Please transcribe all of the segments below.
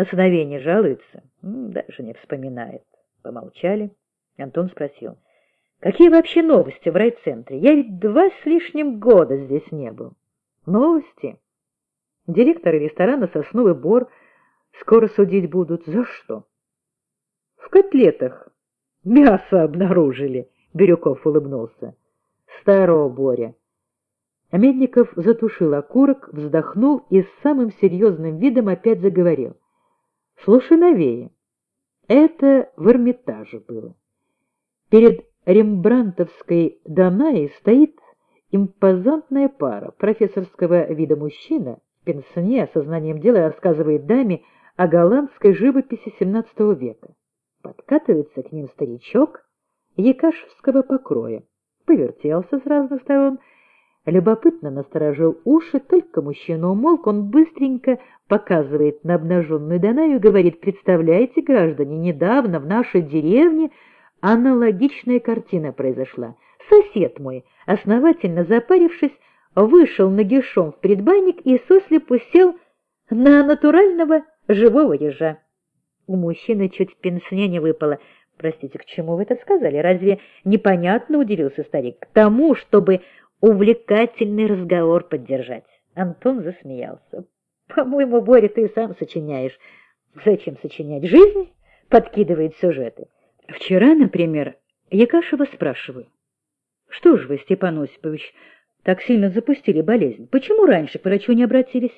На сыновей жалуется? Даже не вспоминает. Помолчали. Антон спросил. Какие вообще новости в райцентре? Я ведь два с лишним года здесь не был. Новости? Директоры ресторана «Сосновый бор» скоро судить будут. За что? В котлетах мясо обнаружили. Бирюков улыбнулся. Старого Боря. Медников затушил окурок, вздохнул и с самым серьезным видом опять заговорил. — Слушай, новее. Это в Эрмитаже было. Перед рембрантовской Данаей стоит импозантная пара. Профессорского вида мужчина, пенсне, сознанием дела рассказывает даме о голландской живописи XVII века. Подкатывается к ним старичок якашевского покроя, повертелся с разных сторон, любопытно насторожил уши, только мужчина умолк, он быстренько показывает на обнаженную Данаю и говорит, представляете, граждане, недавно в нашей деревне аналогичная картина произошла. Сосед мой, основательно запарившись, вышел нагишом в предбанник и сослепу сел на натурального живого ежа. У мужчины чуть пенсне не выпало. Простите, к чему вы это сказали? Разве непонятно, удивился старик? К тому, чтобы увлекательный разговор поддержать. Антон засмеялся. По-моему, Боря, ты сам сочиняешь. Зачем сочинять? Жизнь подкидывает сюжеты. Вчера, например, Якашева спрашиваю. Что ж вы, Степан Осипович, так сильно запустили болезнь? Почему раньше к врачу не обратились?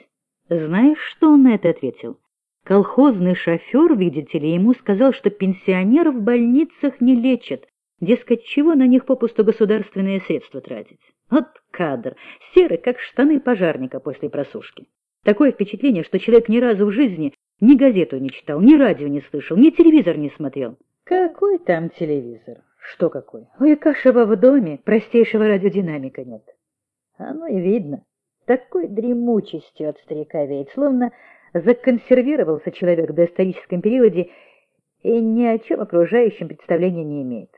Знаешь, что он на это ответил? Колхозный шофер, видите ли, ему сказал, что пенсионеров в больницах не лечат, дескать, чего на них попусту государственные средства тратить. Вот кадр, серый, как штаны пожарника после просушки. Такое впечатление, что человек ни разу в жизни ни газету не читал, ни радио не слышал, ни телевизор не смотрел. Какой там телевизор? Что какой? У Якашева в доме простейшего радиодинамика нет. Оно и видно. Такой дремучестью от старика веет, словно законсервировался человек в доисторическом периоде и ни о чем окружающем представления не имеет.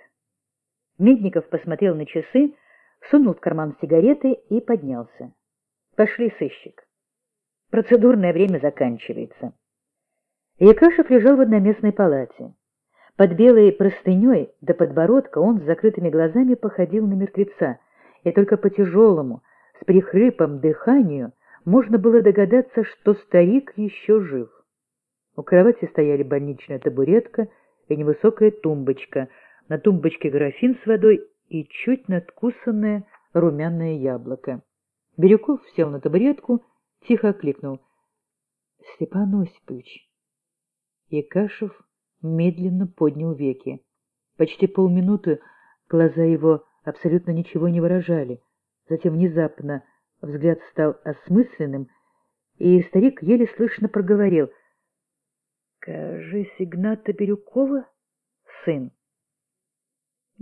Медников посмотрел на часы, сунул в карман сигареты и поднялся. Пошли, сыщик. Процедурное время заканчивается. Якашев лежал в одноместной палате. Под белой простыней до подбородка он с закрытыми глазами походил на мертвеца, и только по тяжелому, с прихрипом дыханию можно было догадаться, что старик еще жив. У кровати стояли больничная табуретка и невысокая тумбочка, на тумбочке графин с водой и чуть надкусанное румяное яблоко. Бирюков сел на табуретку, тихо окликнул. — Степан Осипович. Якашев медленно поднял веки. Почти полминуты глаза его абсолютно ничего не выражали. Затем внезапно Взгляд стал осмысленным, и старик еле слышно проговорил. — Кажись, Игната Бирюкова сын. —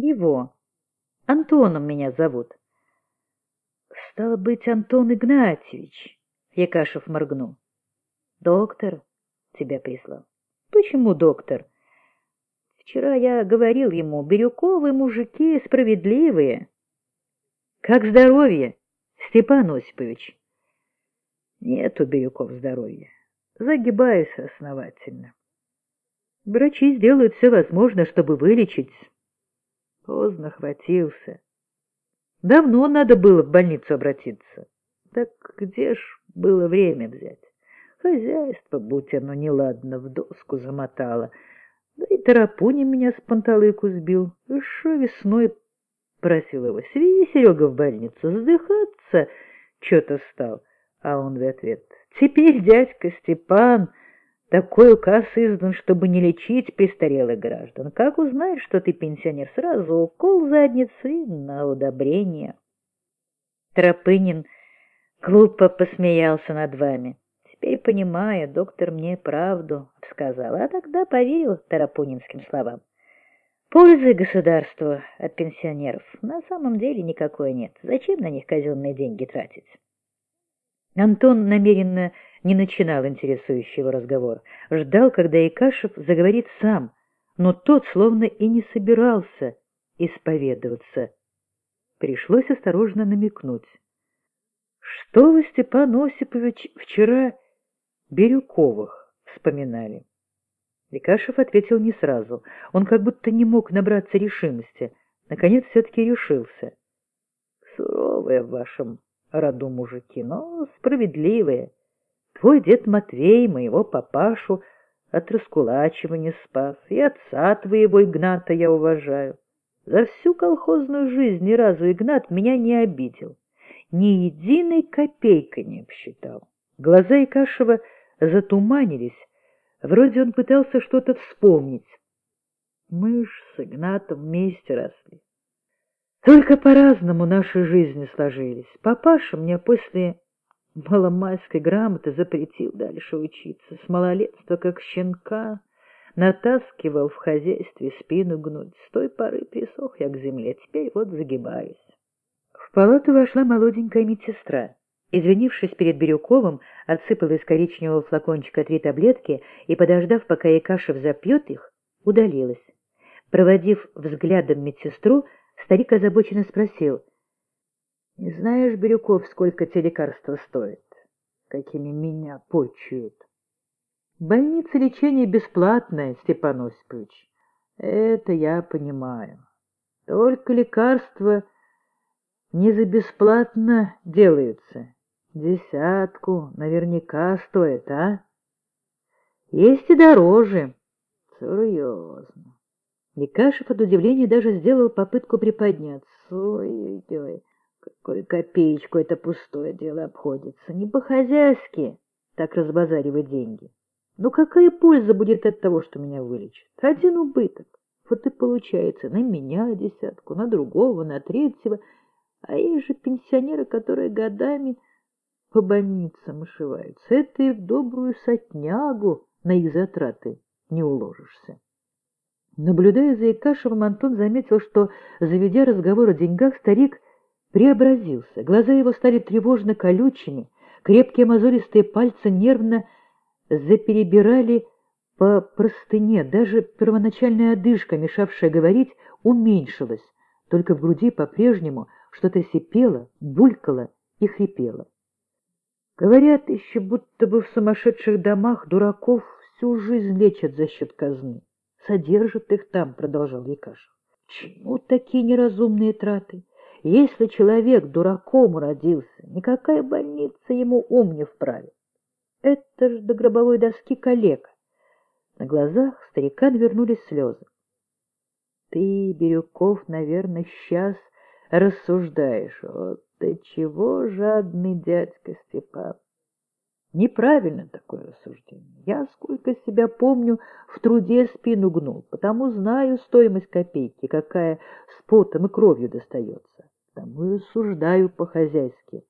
Его. Антоном меня зовут. — Стало быть, Антон Игнатьевич, — Якашев моргнул. — Доктор тебя прислал. — Почему доктор? — Вчера я говорил ему, Бирюковы мужики справедливые. — Как здоровье? — Степан Осипович, нет у Бирюков здоровья. Загибаюсь основательно. Врачи сделают все возможное, чтобы вылечить. Поздно хватился. Давно надо было в больницу обратиться. Так где ж было время взять? Хозяйство, будь оно неладно, в доску замотало. Да и Тарапуни меня с панталыку сбил. Еще весной просил его, свези Серега в больницу, вздыхаться что-то стал. А он в ответ, теперь дядька Степан, такой указ издан, чтобы не лечить престарелых граждан. Как узнаешь, что ты пенсионер, сразу укол задницы на удобрение. Тропынин глупо посмеялся над вами. Теперь понимаю, доктор мне правду сказал, а тогда поверил Тарапунинским словам. Пользы государству от пенсионеров на самом деле никакой нет. Зачем на них казенные деньги тратить? Антон намеренно не начинал интересующего разговора. Ждал, когда Икашев заговорит сам, но тот словно и не собирался исповедоваться. Пришлось осторожно намекнуть. — Что вы, Степан Осипович, вчера Бирюковых вспоминали. Лекашев ответил не сразу. Он как будто не мог набраться решимости. Наконец все-таки решился. Суровые в вашем роду мужики, но справедливые. Твой дед Матвей моего папашу от раскулачивания спас, и отца твоего Игната я уважаю. За всю колхозную жизнь ни разу Игнат меня не обидел, ни единой копейкой не обсчитал. Глаза Икашева затуманились, вроде он пытался что-то вспомнить. Мы ж с Игнатом вместе росли. Только по-разному наши жизни сложились. Папаша мне после маломальской грамоты запретил дальше учиться. С малолетства, как щенка, натаскивал в хозяйстве спину гнуть. С той поры присох я к земле, теперь вот загибаюсь. В палату вошла молоденькая медсестра. Извинившись перед Бирюковым, отсыпала из коричневого флакончика три таблетки и, подождав, пока Якашев запьет их, удалилась. Проводив взглядом медсестру, Старик озабоченно спросил. — Не знаешь, Бирюков, сколько те лекарства стоят? Какими меня почуют? — Больница лечения бесплатная, Степан Осипович. Это я понимаю. Только лекарства не за бесплатно делаются. Десятку наверняка стоит, а? Есть и дороже. Серьезно. Никашев от удивления даже сделал попытку приподняться. Ой-ой-ой, какой копеечку это пустое дело обходится. Не по-хозяйски так разбазаривать деньги. Ну какая польза будет от того, что меня вылечат? Один убыток. Вот и получается на меня десятку, на другого, на третьего. А есть же пенсионеры, которые годами по больницам ошиваются. Это и в добрую сотнягу на их затраты не уложишься. Наблюдая за Икашевым, Антон заметил, что, заведя разговор о деньгах, старик преобразился. Глаза его стали тревожно колючими, крепкие мозолистые пальцы нервно заперебирали по простыне. Даже первоначальная одышка, мешавшая говорить, уменьшилась, только в груди по-прежнему что-то сипело, булькало и хрипело. Говорят еще, будто бы в сумасшедших домах дураков всю жизнь лечат за счет казны содержат их там, — продолжал Якашев. Чему такие неразумные траты? Если человек дураком родился, никакая больница ему ум не вправит. Это ж до гробовой доски калека. На глазах старика вернулись слезы. Ты, Бирюков, наверное, сейчас рассуждаешь. Вот ты чего жадный дядька Степан? Неправильно такое рассуждение. Я, сколько себя помню, в труде спину гнул, потому знаю стоимость копейки, какая с потом и кровью достается. Потому и рассуждаю по-хозяйски.